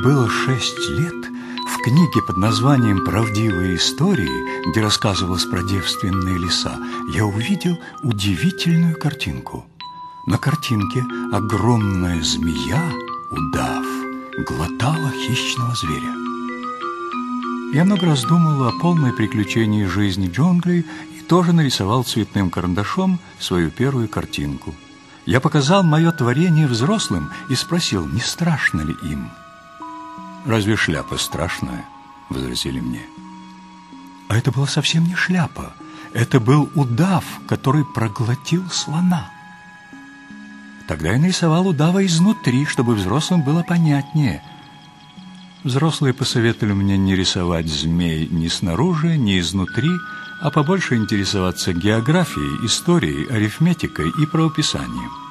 Было шесть лет, в книге под названием «Правдивые истории», где рассказывалось про девственные леса, я увидел удивительную картинку. На картинке огромная змея, удав, глотала хищного зверя. Я много раз думал о полной приключении жизни джунглей и тоже нарисовал цветным карандашом свою первую картинку. Я показал мое творение взрослым и спросил, не страшно ли им. «Разве шляпа страшная?» — возразили мне. А это была совсем не шляпа. Это был удав, который проглотил слона. Тогда я нарисовал удава изнутри, чтобы взрослым было понятнее — Взрослые посоветовали мне не рисовать змей ни снаружи, ни изнутри, а побольше интересоваться географией, историей, арифметикой и правописанием.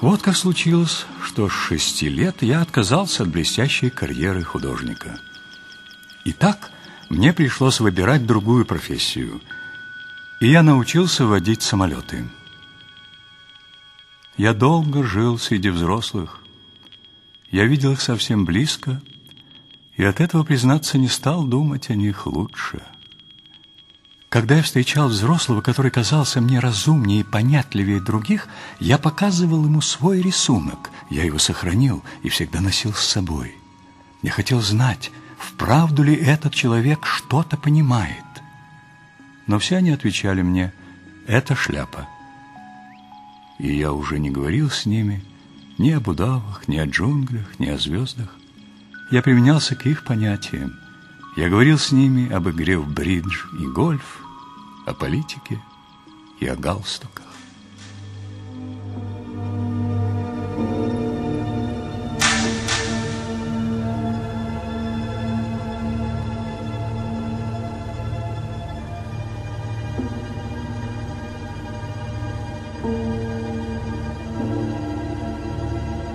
Вот как случилось, что с шести лет я отказался от блестящей карьеры художника. Итак, мне пришлось выбирать другую профессию, и я научился водить самолеты. Я долго жил среди взрослых, я видел их совсем близко, и от этого, признаться, не стал думать о них лучше. Когда я встречал взрослого, который казался мне разумнее и понятливее других, я показывал ему свой рисунок. Я его сохранил и всегда носил с собой. Я хотел знать, вправду ли этот человек что-то понимает. Но все они отвечали мне, это шляпа. И я уже не говорил с ними, ни об удавах, ни о джунглях, ни о звездах. Я применялся к их понятиям. Я говорил с ними об игре в бридж и гольф, о политике и о галстуках.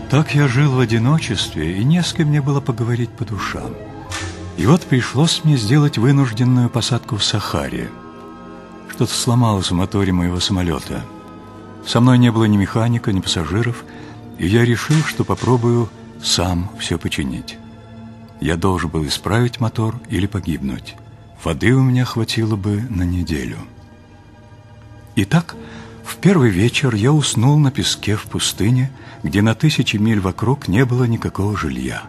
Так я жил в одиночестве, и не с кем мне было поговорить по душам. И вот пришлось мне сделать вынужденную посадку в Сахаре. Что-то сломалось в моторе моего самолета. Со мной не было ни механика, ни пассажиров, и я решил, что попробую сам все починить. Я должен был исправить мотор или погибнуть. Воды у меня хватило бы на неделю. Итак, в первый вечер я уснул на песке в пустыне, где на тысячи миль вокруг не было никакого жилья.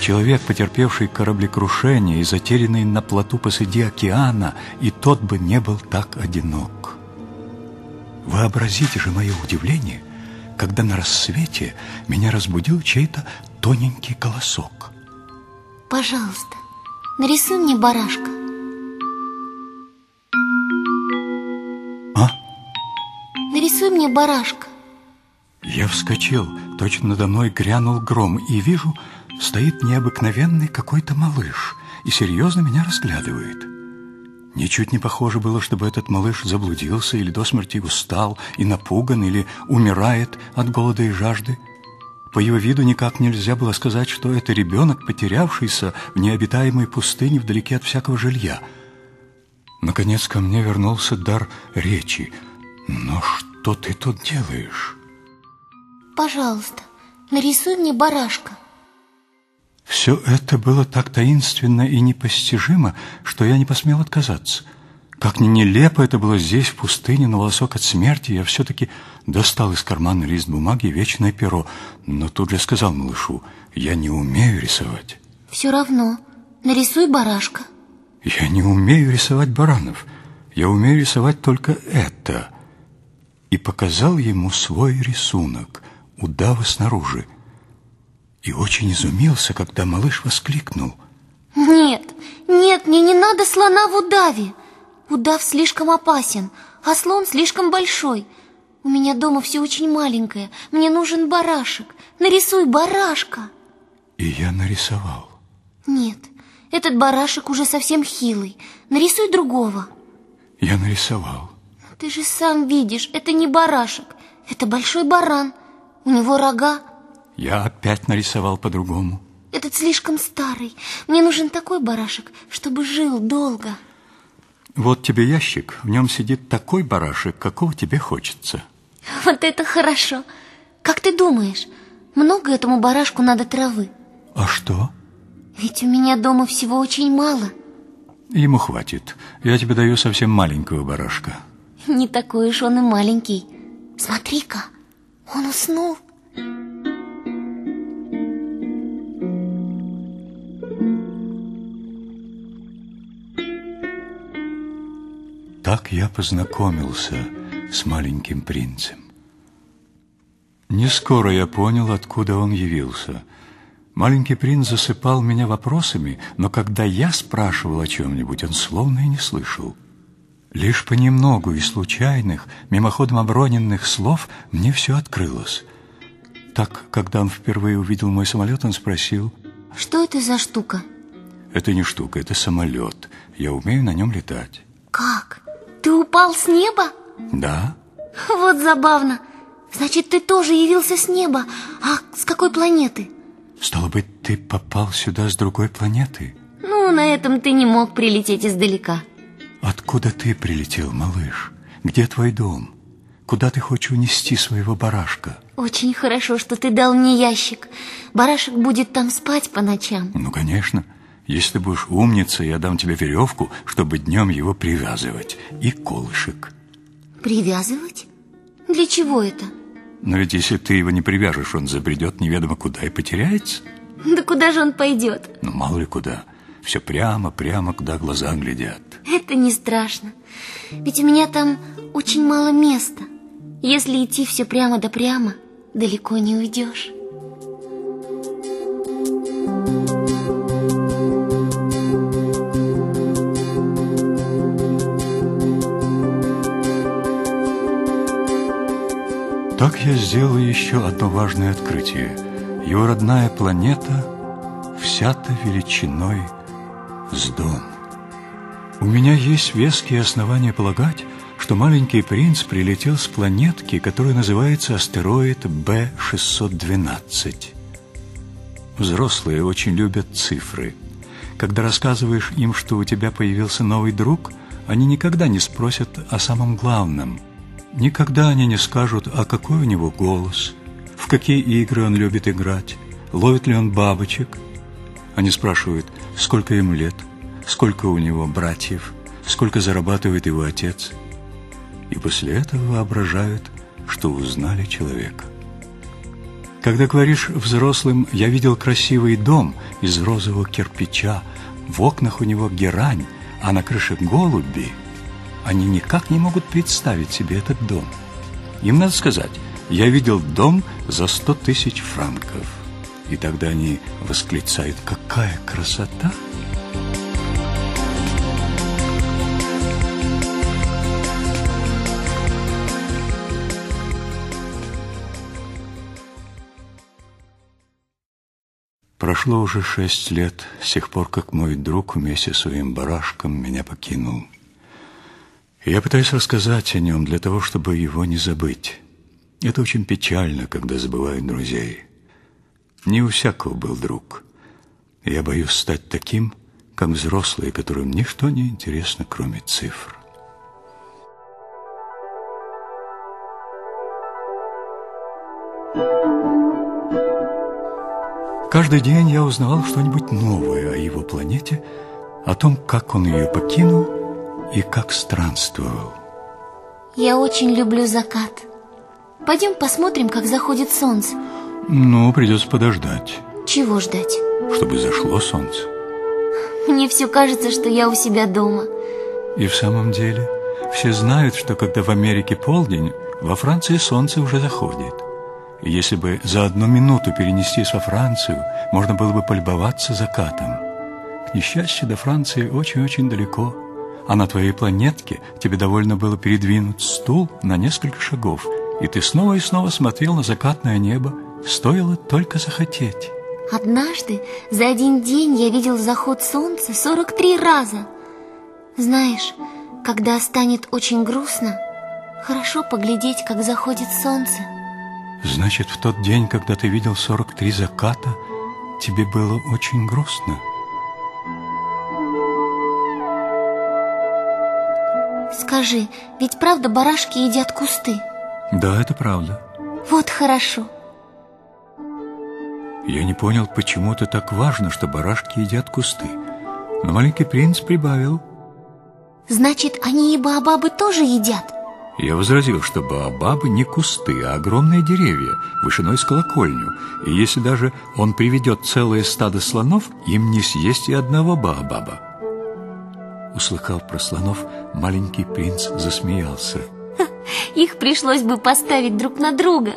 Человек, потерпевший кораблекрушение и затерянный на плоту посреди океана, и тот бы не был так одинок. Вообразите же мое удивление, когда на рассвете меня разбудил чей-то тоненький голосок. Пожалуйста, нарисуй мне барашка. А? Нарисуй мне барашка. Я вскочил, точно надо мной грянул гром, и вижу, стоит необыкновенный какой-то малыш и серьезно меня разглядывает. Ничуть не похоже было, чтобы этот малыш заблудился или до смерти устал и напуган, или умирает от голода и жажды. По его виду никак нельзя было сказать, что это ребенок, потерявшийся в необитаемой пустыне вдалеке от всякого жилья. Наконец ко мне вернулся дар речи. «Но что ты тут делаешь?» Пожалуйста, нарисуй мне барашка. Все это было так таинственно и непостижимо, что я не посмел отказаться. Как ни нелепо это было здесь, в пустыне, на волосок от смерти, я все-таки достал из кармана лист бумаги и вечное перо, но тут же сказал малышу, я не умею рисовать. Все равно, нарисуй барашка. Я не умею рисовать баранов, я умею рисовать только это. И показал ему свой рисунок – удава снаружи. И очень изумился, когда малыш воскликнул. Нет, нет, мне не надо слона в удаве. Удав слишком опасен, а слон слишком большой. У меня дома все очень маленькое. Мне нужен барашек. Нарисуй барашка. И я нарисовал. Нет, этот барашек уже совсем хилый. Нарисуй другого. Я нарисовал. Ты же сам видишь, это не барашек, это большой баран. У него рога. Я опять нарисовал по-другому. Этот слишком старый. Мне нужен такой барашек, чтобы жил долго. Вот тебе ящик. В нем сидит такой барашек, какого тебе хочется. Вот это хорошо. Как ты думаешь, много этому барашку надо травы? А что? Ведь у меня дома всего очень мало. Ему хватит. Я тебе даю совсем маленького барашка. Не такой уж он и маленький. Смотри-ка, он уснул. Так я познакомился с маленьким принцем. Не скоро я понял, откуда он явился. Маленький принц засыпал меня вопросами, но когда я спрашивал о чем-нибудь, он словно и не слышал. Лишь понемногу из случайных, мимоходом оброненных слов мне все открылось. Так, когда он впервые увидел мой самолет, он спросил... Что это за штука? Это не штука, это самолет. Я умею на нем летать. Как? Ты упал с неба? Да. Вот забавно. Значит, ты тоже явился с неба. А с какой планеты? Стало быть, ты попал сюда с другой планеты? Ну, на этом ты не мог прилететь издалека. Откуда ты прилетел, малыш? Где твой дом? Куда ты хочешь унести своего барашка? Очень хорошо, что ты дал мне ящик. Барашек будет там спать по ночам. Ну, конечно. Если будешь умница, я дам тебе веревку, чтобы днем его привязывать. И колышек. Привязывать? Для чего это? Но ведь если ты его не привяжешь, он забредет неведомо куда и потеряется. Да куда же он пойдет? Ну, мало ли куда. Все прямо, прямо, куда глаза глядят. Это не страшно. Ведь у меня там очень мало места. Если идти все прямо да прямо, далеко не уйдешь. Так я сделал еще одно важное открытие. Его родная планета вся-то величиной с дом. У меня есть веские основания полагать, что маленький принц прилетел с планетки, которая называется астероид Б-612. Взрослые очень любят цифры. Когда рассказываешь им, что у тебя появился новый друг, они никогда не спросят о самом главном – Никогда они не скажут, а какой у него голос, в какие игры он любит играть, ловит ли он бабочек. Они спрашивают, сколько ему лет, сколько у него братьев, сколько зарабатывает его отец. И после этого воображают, что узнали человека. Когда говоришь взрослым «я видел красивый дом из розового кирпича, в окнах у него герань, а на крыше голуби», они никак не могут представить себе этот дом. Им надо сказать, я видел дом за сто тысяч франков. И тогда они восклицают, какая красота! Прошло уже шесть лет с тех пор, как мой друг вместе с своим барашком меня покинул. Я пытаюсь рассказать о нем для того, чтобы его не забыть. Это очень печально, когда забывают друзей. Не у всякого был друг. Я боюсь стать таким, как взрослые, которым ничто не интересно, кроме цифр. Каждый день я узнавал что-нибудь новое о его планете, о том, как он ее покинул и как странствовал. Я очень люблю закат. Пойдем посмотрим, как заходит солнце. Ну, придется подождать. Чего ждать? Чтобы зашло солнце. Мне все кажется, что я у себя дома. И в самом деле, все знают, что когда в Америке полдень, во Франции солнце уже заходит. И если бы за одну минуту перенестись во Францию, можно было бы полюбоваться закатом. К несчастью, до Франции очень-очень далеко – а на твоей планетке тебе довольно было передвинуть стул на несколько шагов, и ты снова и снова смотрел на закатное небо, стоило только захотеть. Однажды за один день я видел заход солнца 43 раза. Знаешь, когда станет очень грустно, хорошо поглядеть, как заходит солнце. Значит, в тот день, когда ты видел 43 заката, тебе было очень грустно? Скажи, ведь правда барашки едят кусты? Да, это правда. Вот хорошо. Я не понял, почему это так важно, что барашки едят кусты. Но маленький принц прибавил. Значит, они и баобабы тоже едят? Я возразил, что баобабы не кусты, а огромные деревья, вышиной с колокольню. И если даже он приведет целое стадо слонов, им не съесть и одного баобаба. Услыхав про слонов, маленький принц засмеялся. Их пришлось бы поставить друг на друга.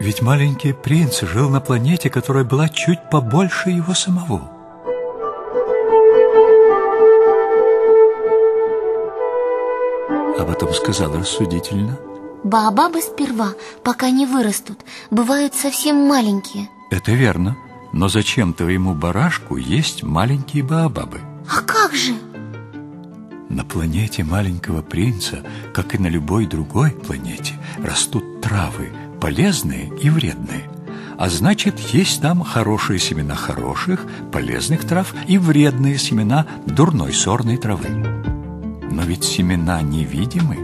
Ведь маленький принц жил на планете, которая была чуть побольше его самого. А потом сказал рассудительно. Баобабы сперва, пока не вырастут, бывают совсем маленькие. Это верно. Но зачем твоему барашку есть маленькие баобабы? А как же? На планете маленького принца, как и на любой другой планете, растут травы, полезные и вредные. А значит, есть там хорошие семена хороших, полезных трав и вредные семена дурной сорной травы. Но ведь семена невидимы.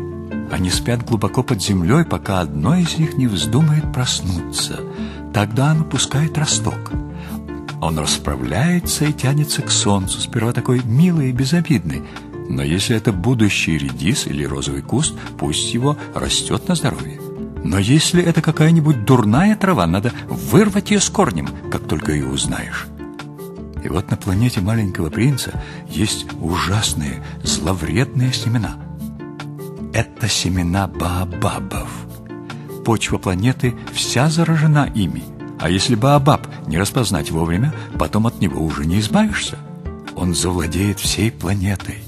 Они спят глубоко под землей, пока одно из них не вздумает проснуться. Тогда оно пускает росток. Он расправляется и тянется к солнцу, сперва такой милый и безобидный. Но если это будущий редис или розовый куст, пусть его растет на здоровье. Но если это какая-нибудь дурная трава, надо вырвать ее с корнем, как только ее узнаешь. И вот на планете маленького принца есть ужасные, зловредные семена. Это семена баобабов. Почва планеты вся заражена ими. А если баобаб не распознать вовремя, потом от него уже не избавишься. Он завладеет всей планетой.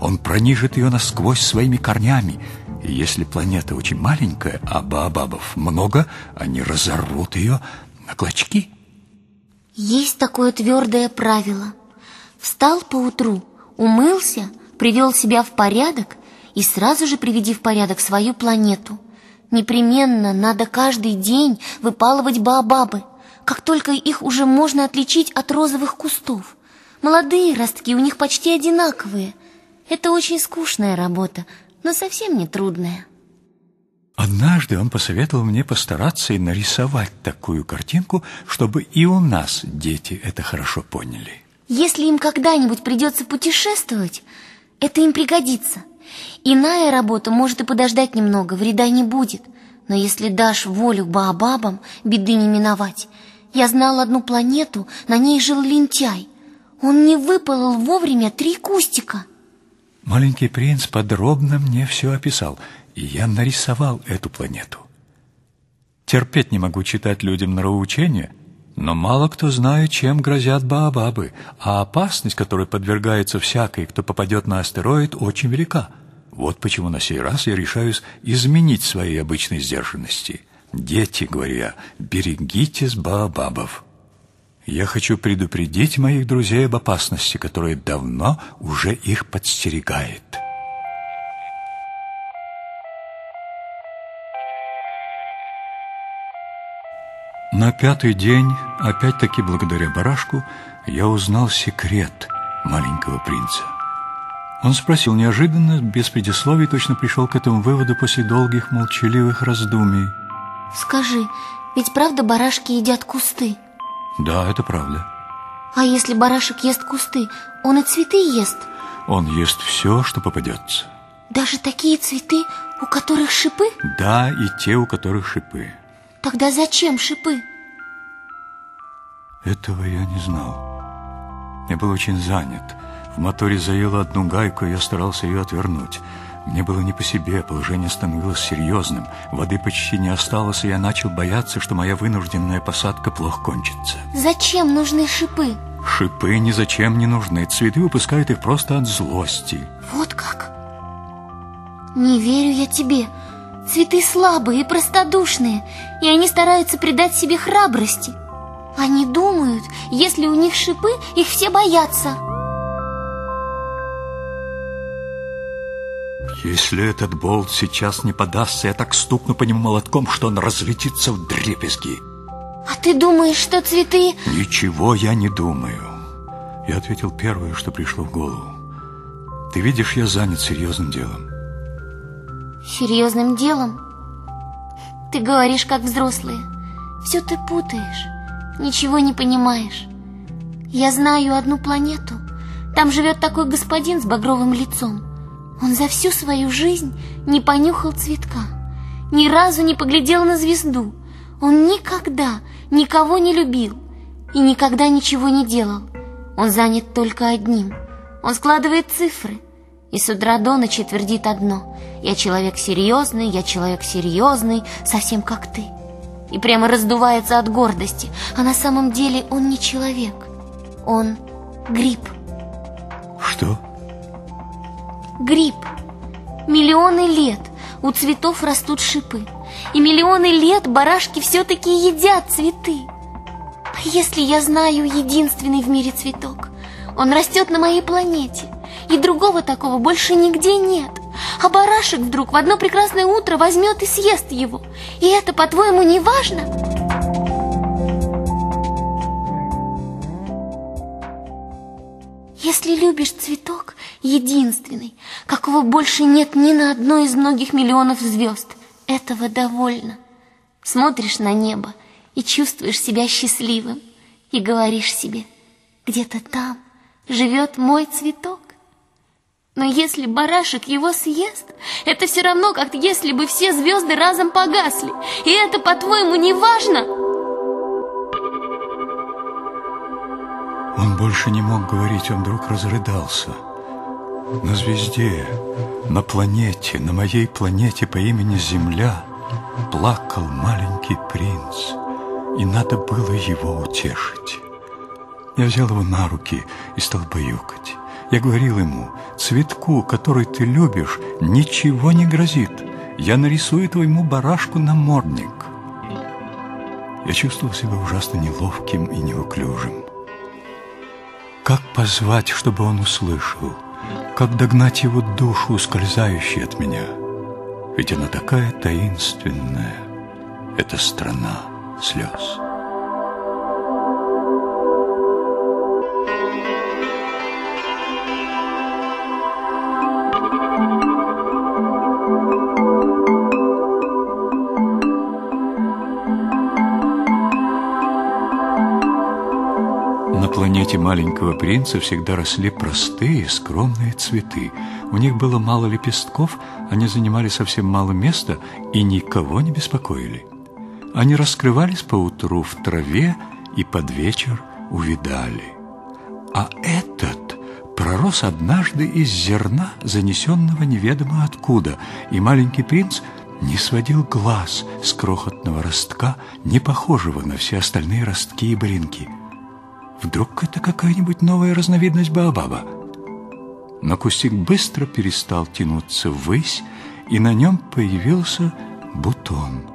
Он пронижит ее насквозь своими корнями, и если планета очень маленькая, а баобабов много, они разорвут ее на клочки. Есть такое твердое правило. Встал поутру, умылся, привел себя в порядок и сразу же приведи в порядок свою планету. Непременно надо каждый день выпалывать баобабы, как только их уже можно отличить от розовых кустов. Молодые ростки у них почти одинаковые. Это очень скучная работа, но совсем не трудная. Однажды он посоветовал мне постараться и нарисовать такую картинку, чтобы и у нас дети это хорошо поняли. Если им когда-нибудь придется путешествовать, это им пригодится. Иная работа может и подождать немного, вреда не будет. Но если дашь волю баобабам, беды не миновать. Я знал одну планету, на ней жил лентяй. Он не выпалил вовремя три кустика. Маленький принц подробно мне все описал, и я нарисовал эту планету. Терпеть не могу читать людям нравоучения, но мало кто знает, чем грозят баобабы, а опасность, которой подвергается всякий, кто попадет на астероид, очень велика. Вот почему на сей раз я решаюсь изменить свои обычные сдержанности. Дети, говорю я, берегитесь баобабов. Я хочу предупредить моих друзей об опасности, которая давно уже их подстерегает. На пятый день, опять-таки благодаря барашку, я узнал секрет маленького принца. Он спросил неожиданно, без предисловий, точно пришел к этому выводу после долгих молчаливых раздумий. Скажи, ведь правда барашки едят кусты? Да, это правда. А если барашек ест кусты, он и цветы ест? Он ест все, что попадется. Даже такие цветы, у которых шипы? Да, и те, у которых шипы. Тогда зачем шипы? Этого я не знал. Я был очень занят. В моторе заело одну гайку, и я старался ее отвернуть. Мне было не по себе, положение становилось серьезным. Воды почти не осталось, и я начал бояться, что моя вынужденная посадка плохо кончится. Зачем нужны шипы? Шипы ни зачем не нужны. Цветы выпускают их просто от злости. Вот как? Не верю я тебе. Цветы слабые и простодушные, и они стараются придать себе храбрости. Они думают, если у них шипы, их все боятся. Если этот болт сейчас не подастся, я так стукну по нему молотком, что он разлетится в дребезги. А ты думаешь, что цветы... Ничего я не думаю. Я ответил первое, что пришло в голову. Ты видишь, я занят серьезным делом. Серьезным делом? Ты говоришь, как взрослые. Все ты путаешь. ничего не понимаешь. Я знаю одну планету. Там живет такой господин с багровым лицом. Он за всю свою жизнь не понюхал цветка, ни разу не поглядел на звезду. Он никогда никого не любил и никогда ничего не делал. Он занят только одним. Он складывает цифры и с утра до ночи твердит одно. Я человек серьезный, я человек серьезный, совсем как ты. И прямо раздувается от гордости. А на самом деле он не человек. Он гриб. Что? Гриб. Миллионы лет у цветов растут шипы. И миллионы лет барашки все-таки едят цветы. А если я знаю единственный в мире цветок? Он растет на моей планете, и другого такого больше нигде нет. А барашек вдруг в одно прекрасное утро возьмет и съест его. И это, по-твоему, не важно? Если любишь цветок, единственный, какого больше нет ни на одной из многих миллионов звезд, этого довольно. Смотришь на небо и чувствуешь себя счастливым, и говоришь себе, где-то там живет мой цветок. Но если барашек его съест, это все равно, как если бы все звезды разом погасли. И это, по-твоему, не важно? Он больше не мог говорить, он вдруг разрыдался. На звезде, на планете, на моей планете по имени Земля плакал маленький принц, и надо было его утешить. Я взял его на руки и стал баюкать. Я говорил ему, цветку, который ты любишь, ничего не грозит. Я нарисую твоему барашку намордник. Я чувствовал себя ужасно неловким и неуклюжим. Как позвать, чтобы он услышал? Как догнать его душу, ускользающую от меня? Ведь она такая таинственная. Это страна слез. Маленького принца всегда росли простые, скромные цветы. У них было мало лепестков, они занимали совсем мало места и никого не беспокоили. Они раскрывались поутру в траве и под вечер увидали. А этот пророс однажды из зерна, занесенного неведомо откуда, и маленький принц не сводил глаз с крохотного ростка, не похожего на все остальные ростки и бринки – Вдруг это какая-нибудь новая разновидность Баобаба? Но кустик быстро перестал тянуться ввысь, и на нем появился бутон.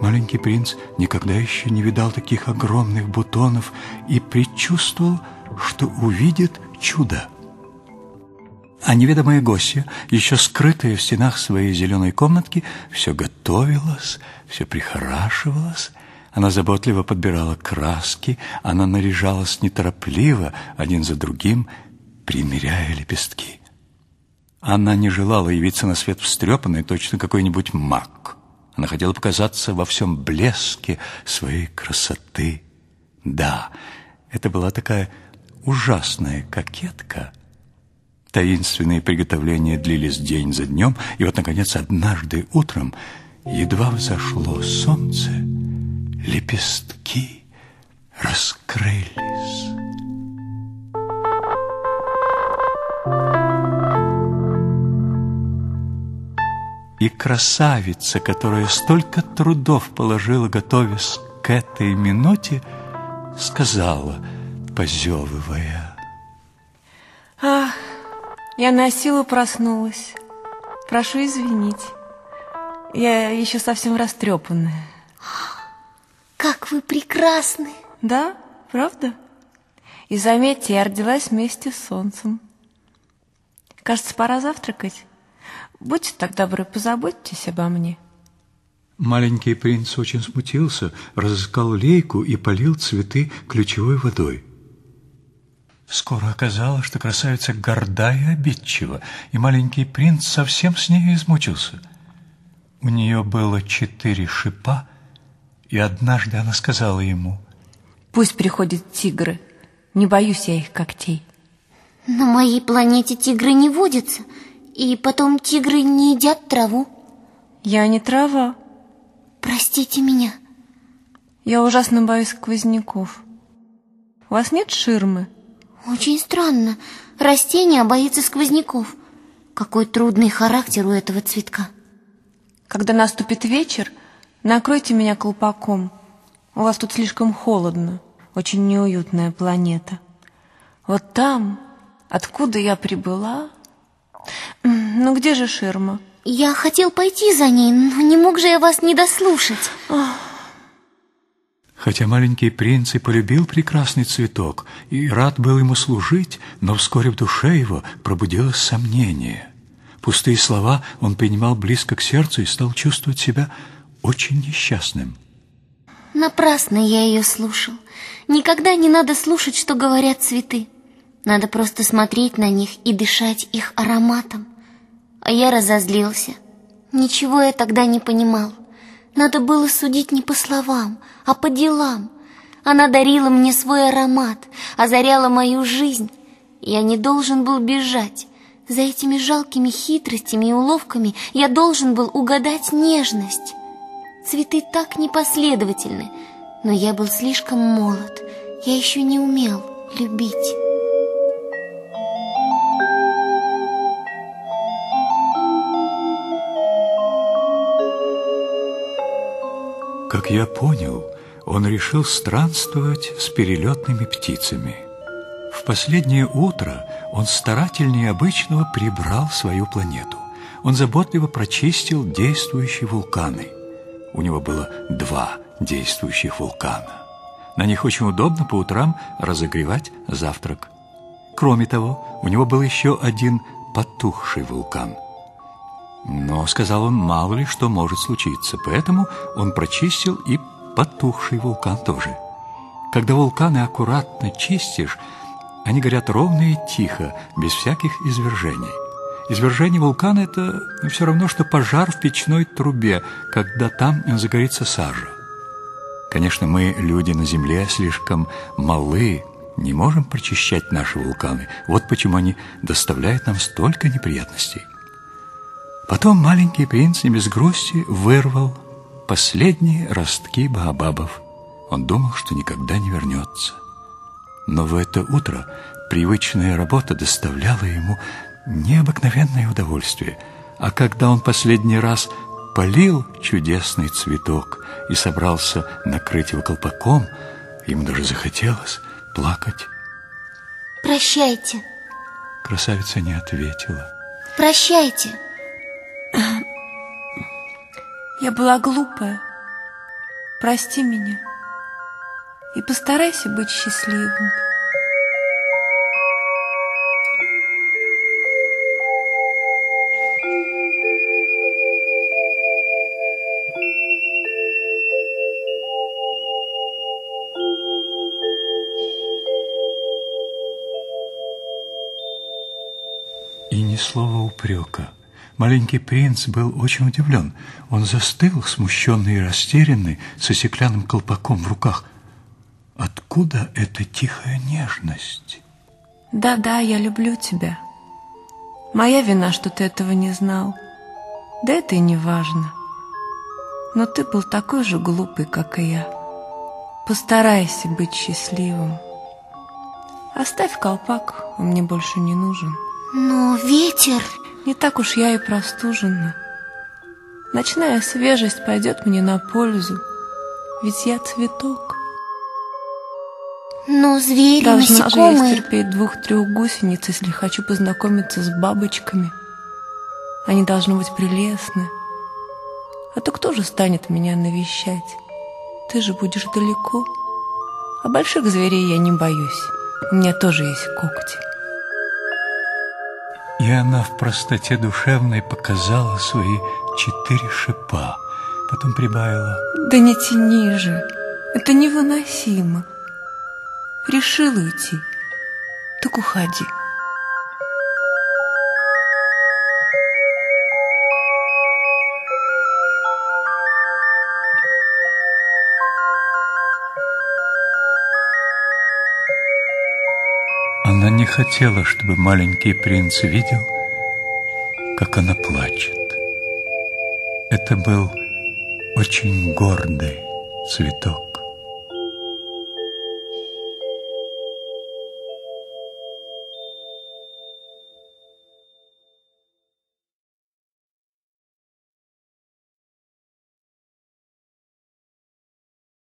Маленький принц никогда еще не видал таких огромных бутонов и предчувствовал, что увидит чудо. А неведомая гостья, еще скрытая в стенах своей зеленой комнатки, все готовилась, все прихорашивалась, она заботливо подбирала краски, она наряжалась неторопливо, один за другим, примеряя лепестки. Она не желала явиться на свет встрепанной, точно какой-нибудь маг. Она хотела показаться во всем блеске своей красоты. Да, это была такая ужасная кокетка. Таинственные приготовления длились день за днем, и вот, наконец, однажды утром едва взошло солнце — лепестки раскрылись. И красавица, которая столько трудов положила, готовясь к этой минуте, сказала, позевывая. Ах, я на силу проснулась. Прошу извинить. Я еще совсем растрепанная. Как вы прекрасны! Да, правда? И заметьте, я родилась вместе с солнцем. Кажется, пора завтракать. Будьте так добры, позаботьтесь обо мне. Маленький принц очень смутился, разыскал лейку и полил цветы ключевой водой. Скоро оказалось, что красавица горда и обидчива, и маленький принц совсем с ней измучился. У нее было четыре шипа, и однажды она сказала ему, Пусть приходят тигры. Не боюсь я их когтей. На моей планете тигры не водятся, и потом тигры не едят траву. Я не трава. Простите меня. Я ужасно боюсь сквозняков. У вас нет ширмы? Очень странно. Растение боится сквозняков. Какой трудный характер у этого цветка. Когда наступит вечер, накройте меня колпаком. У вас тут слишком холодно. Очень неуютная планета. Вот там, откуда я прибыла... Ну где же ширма? Я хотел пойти за ней, но не мог же я вас не дослушать. Хотя маленький принц и полюбил прекрасный цветок и рад был ему служить, но вскоре в душе его пробудилось сомнение. Пустые слова он принимал близко к сердцу и стал чувствовать себя очень несчастным. Напрасно я ее слушал. Никогда не надо слушать, что говорят цветы. Надо просто смотреть на них и дышать их ароматом. А я разозлился. Ничего я тогда не понимал. Надо было судить не по словам, а по делам. Она дарила мне свой аромат, озаряла мою жизнь. Я не должен был бежать. За этими жалкими хитростями и уловками я должен был угадать нежность. Цветы так непоследовательны, но я был слишком молод. Я еще не умел любить. Как я понял, он решил странствовать с перелетными птицами. В последнее утро он старательнее обычного прибрал свою планету. Он заботливо прочистил действующие вулканы. У него было два действующих вулкана. На них очень удобно по утрам разогревать завтрак. Кроме того, у него был еще один потухший вулкан – но, сказал он, мало ли что может случиться, поэтому он прочистил и потухший вулкан тоже. Когда вулканы аккуратно чистишь, они горят ровно и тихо, без всяких извержений. Извержение вулкана – это все равно, что пожар в печной трубе, когда там загорится сажа. Конечно, мы, люди на Земле, слишком малы, не можем прочищать наши вулканы. Вот почему они доставляют нам столько неприятностей. Потом маленький принц не без грусти вырвал последние ростки баобабов. Он думал, что никогда не вернется. Но в это утро привычная работа доставляла ему необыкновенное удовольствие. А когда он последний раз полил чудесный цветок и собрался накрыть его колпаком, ему даже захотелось плакать. Прощайте. Красавица не ответила. Прощайте. Я была глупая. Прости меня. И постарайся быть счастливым. Слова упрека. Маленький принц был очень удивлен. Он застыл, смущенный и растерянный, со стеклянным колпаком в руках. Откуда эта тихая нежность? Да-да, я люблю тебя. Моя вина, что ты этого не знал. Да это и не важно. Но ты был такой же глупый, как и я. Постарайся быть счастливым. Оставь колпак, он мне больше не нужен. Но ветер... Не так уж я и простужена. Ночная свежесть пойдет мне на пользу, ведь я цветок. Но звери, Должна насекомые... же я стерпеть двух-трех гусениц, если хочу познакомиться с бабочками. Они должны быть прелестны. А то кто же станет меня навещать? Ты же будешь далеко. А больших зверей я не боюсь. У меня тоже есть когти. Она в простоте душевной показала свои четыре шипа. Потом прибавила. Да не тяни же. Это невыносимо. Решил уйти. Так уходи. Хотела, чтобы маленький принц видел, как она плачет. Это был очень гордый цветок.